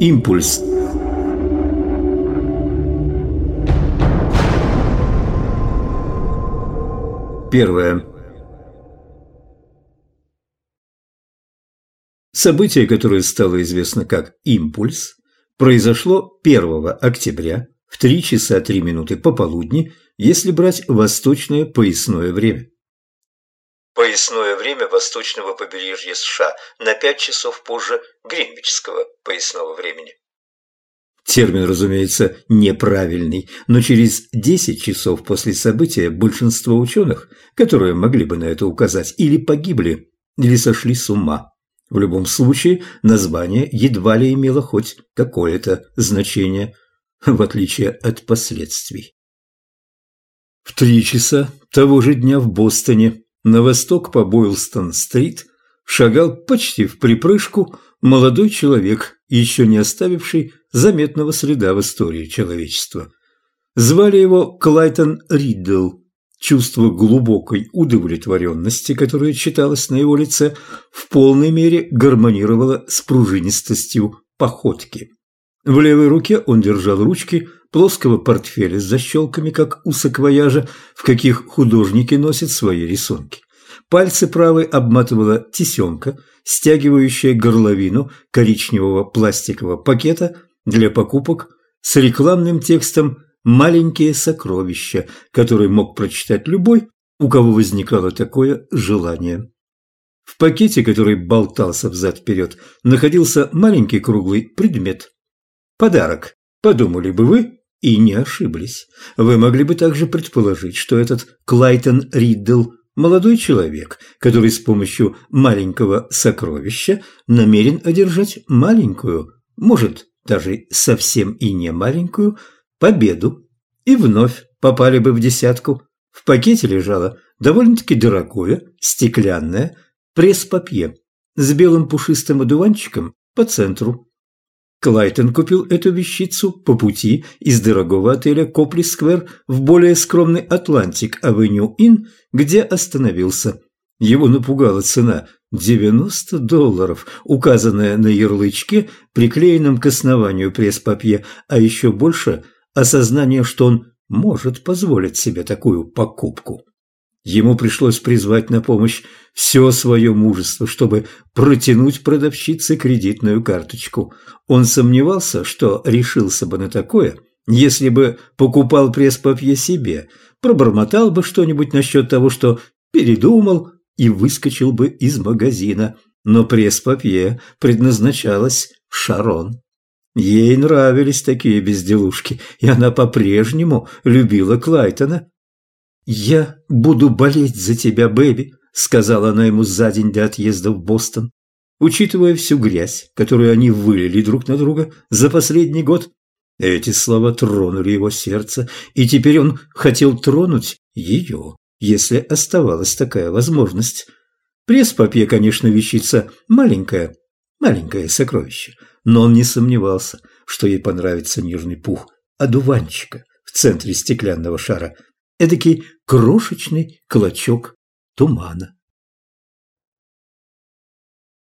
Импульс. Первое. Событие, которое стало известно как «Импульс», произошло 1 октября в 3 часа 3 минуты пополудни, если брать восточное поясное время. Поясное время восточного побережья США на 5 часов позже гринвичского поясного времени. Термин, разумеется, неправильный, но через 10 часов после события большинство ученых, которые могли бы на это указать, или погибли, или сошли с ума. В любом случае, название едва ли имело хоть какое-то значение, в отличие от последствий. В три часа того же дня в Бостоне, на восток по Бойлстон-стрит, шагал почти в припрыжку молодой человек, еще не оставивший заметного следа в истории человечества. Звали его Клайтон Риддл, Чувство глубокой удовлетворенности, которое читалось на его лице, в полной мере гармонировало с пружинистостью походки. В левой руке он держал ручки плоского портфеля с защелками, как у саквояжа, в каких художники носят свои рисунки. Пальцы правой обматывала тесемка, стягивающая горловину коричневого пластикового пакета для покупок с рекламным текстом маленькие сокровища, которые мог прочитать любой, у кого возникало такое желание. В пакете, который болтался взад-вперед, находился маленький круглый предмет. Подарок, подумали бы вы, и не ошиблись. Вы могли бы также предположить, что этот Клайтон Риддл – молодой человек, который с помощью маленького сокровища намерен одержать маленькую, может, даже совсем и не маленькую, победу и вновь попали бы в десятку. В пакете лежало довольно-таки дорогое, стеклянное пресс-папье с белым пушистым одуванчиком по центру. Клайтон купил эту вещицу по пути из дорогого отеля Копли-сквер в более скромный Атлантик-авеню-Ин, где остановился. Его напугала цена – 90 долларов, указанная на ярлычке, приклеенном к основанию пресс-папье, а еще больше – осознание, что он может позволить себе такую покупку. Ему пришлось призвать на помощь все свое мужество, чтобы протянуть продавщице кредитную карточку. Он сомневался, что решился бы на такое, если бы покупал пресс-папье себе, пробормотал бы что-нибудь насчет того, что передумал и выскочил бы из магазина. Но пресс-папье предназначалось Шарон. Ей нравились такие безделушки, и она по-прежнему любила Клайтона. «Я буду болеть за тебя, Бэби», — сказала она ему за день до отъезда в Бостон. Учитывая всю грязь, которую они вылили друг на друга за последний год, эти слова тронули его сердце, и теперь он хотел тронуть ее, если оставалась такая возможность. Пресс-папье, конечно, вещица маленькая, маленькое сокровище, но он не сомневался, что ей понравится нежный пух одуванчика в центре стеклянного шара, эдакий крошечный клочок тумана.